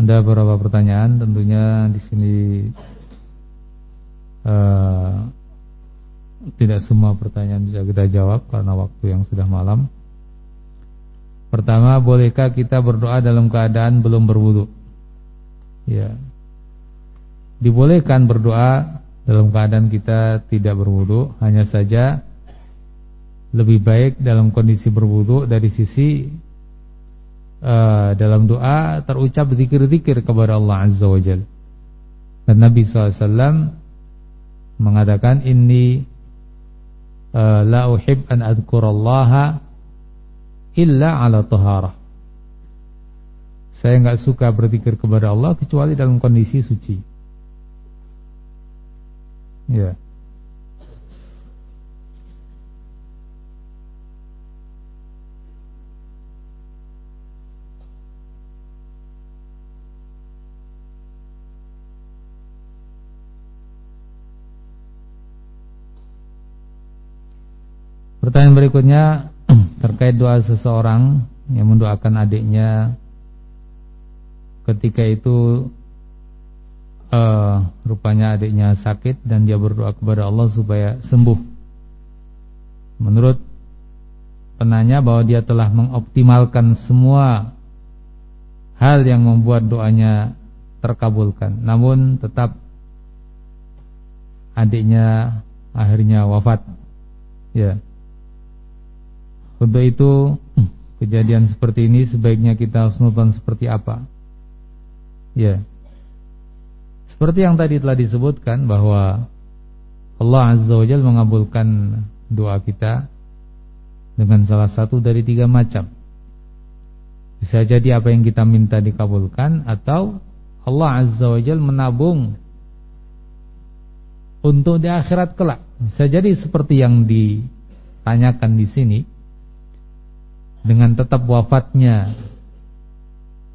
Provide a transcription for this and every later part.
Ada beberapa pertanyaan tentunya di sini uh, tidak semua pertanyaan bisa kita jawab karena waktu yang sudah malam. Pertama, bolehkah kita berdoa dalam keadaan belum berwudu? Ya. Dibolehkan berdoa dalam keadaan kita tidak berwudu, hanya saja lebih baik dalam kondisi berwudu dari sisi uh, dalam doa terucap zikir-zikir kepada Allah Azza wa Jalla. Dan Nabi SAW mengatakan ini uh, la uhib an adhkurallaha illa ala taharah. Saya enggak suka berzikir kepada Allah kecuali dalam kondisi suci. Ya. Pertanyaan berikutnya terkait doa seseorang yang mendoakan adiknya ketika itu uh, rupanya adiknya sakit dan dia berdoa kepada Allah supaya sembuh. Menurut penanya bahwa dia telah mengoptimalkan semua hal yang membuat doanya terkabulkan. Namun tetap adiknya akhirnya wafat. Ya. Untuk itu kejadian seperti ini sebaiknya kita harus seperti apa? Ya. Seperti yang tadi telah disebutkan bahwa Allah Azza wa Jalla mengabulkan doa kita dengan salah satu dari tiga macam. Bisa jadi apa yang kita minta dikabulkan atau Allah Azza wa Jalla menabung untuk di akhirat kelak. Bisa jadi seperti yang ditanyakan di sini dengan tetap wafatnya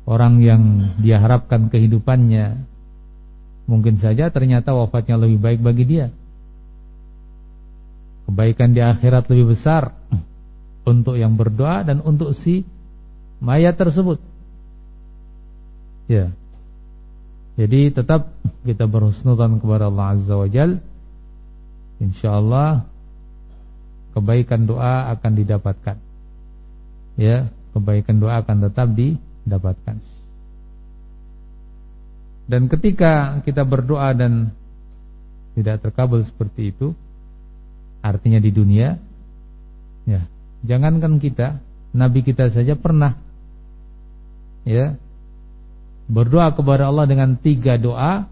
orang yang dia harapkan kehidupannya mungkin saja ternyata wafatnya lebih baik bagi dia. Kebaikan di akhirat lebih besar untuk yang berdoa dan untuk si mayat tersebut. Ya. Jadi tetap kita berhusnudzan kepada Allah Azza wa Jal. Insyaallah kebaikan doa akan didapatkan ya kebaikan doa akan tetap didapatkan. Dan ketika kita berdoa dan tidak terkabul seperti itu, artinya di dunia, ya jangankan kita, Nabi kita saja pernah, ya berdoa kepada Allah dengan tiga doa,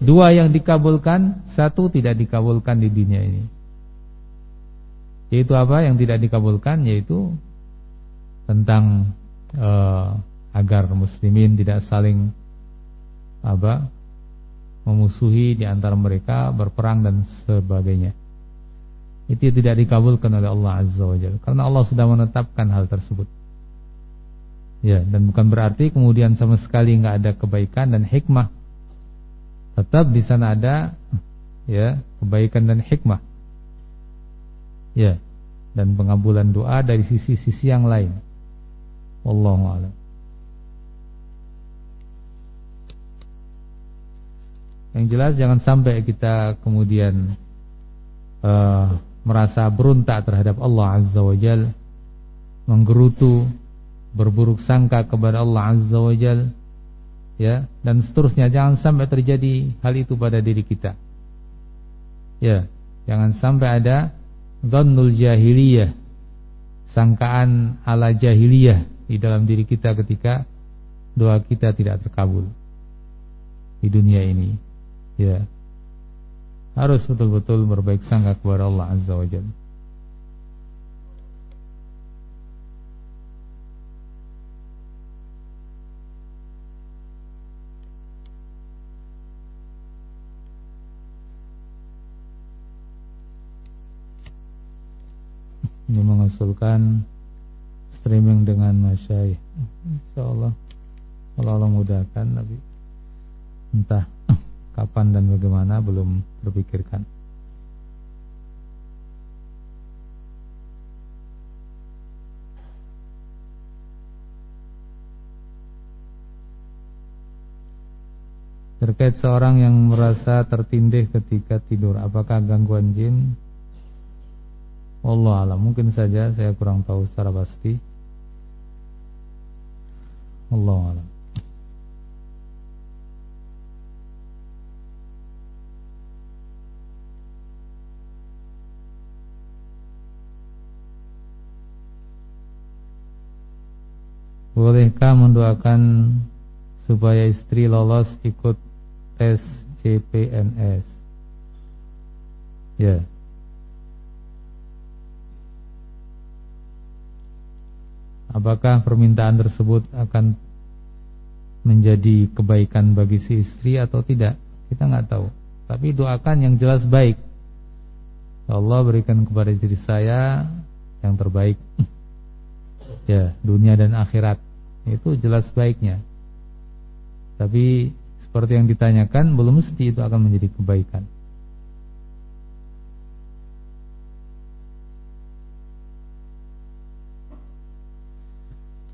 dua yang dikabulkan, satu tidak dikabulkan di dunia ini. Yaitu apa yang tidak dikabulkan? Yaitu tentang uh, agar muslimin tidak saling apa memusuhi di antara mereka berperang dan sebagainya. Itu tidak dikabulkan oleh Allah Azza wa Jalla karena Allah sudah menetapkan hal tersebut. Ya, dan bukan berarti kemudian sama sekali nggak ada kebaikan dan hikmah. Tetap di sana ada ya, kebaikan dan hikmah. Ya, dan pengabulan doa dari sisi-sisi yang lain. Wallahu a'lam. Yang jelas jangan sampai kita kemudian uh, merasa berontak terhadap Allah Azza wa Jal, menggerutu, berburuk sangka kepada Allah Azza wa Jal, ya, dan seterusnya jangan sampai terjadi hal itu pada diri kita. Ya, jangan sampai ada dhannul jahiliyah, sangkaan ala jahiliyah di dalam diri kita ketika doa kita tidak terkabul di dunia ini. Ya. Harus betul-betul berbaik sangka kepada Allah Azza wa Jalla. Ini mengusulkan streaming dengan masyayikh. Insyaallah kalau Allah mudahkan tapi entah kapan dan bagaimana belum terpikirkan. Terkait seorang yang merasa tertindih ketika tidur Apakah gangguan jin? Allah alam Mungkin saja saya kurang tahu secara pasti Allah alam Bolehkah mendoakan supaya istri lolos ikut tes CPNS? Ya. Apakah permintaan tersebut akan menjadi kebaikan bagi si istri atau tidak? Kita nggak tahu. Tapi doakan yang jelas baik. Allah berikan kepada diri saya yang terbaik. Ya, dunia dan akhirat. Itu jelas baiknya. Tapi seperti yang ditanyakan belum mesti itu akan menjadi kebaikan.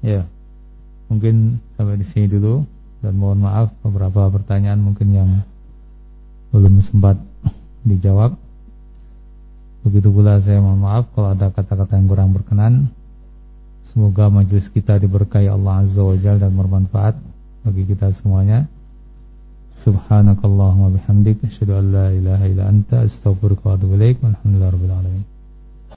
Ya. Mungkin sampai di sini dulu dan mohon maaf beberapa pertanyaan mungkin yang belum sempat dijawab. Begitu pula saya mohon maaf kalau ada kata-kata yang kurang berkenan. Semoga majelis kita diberkahi Allah Azza wa Jalla dan bermanfaat bagi kita semuanya. Subhanakallahumma bihamdik asyhadu an la ilaha illa anta astaghfiruka wa.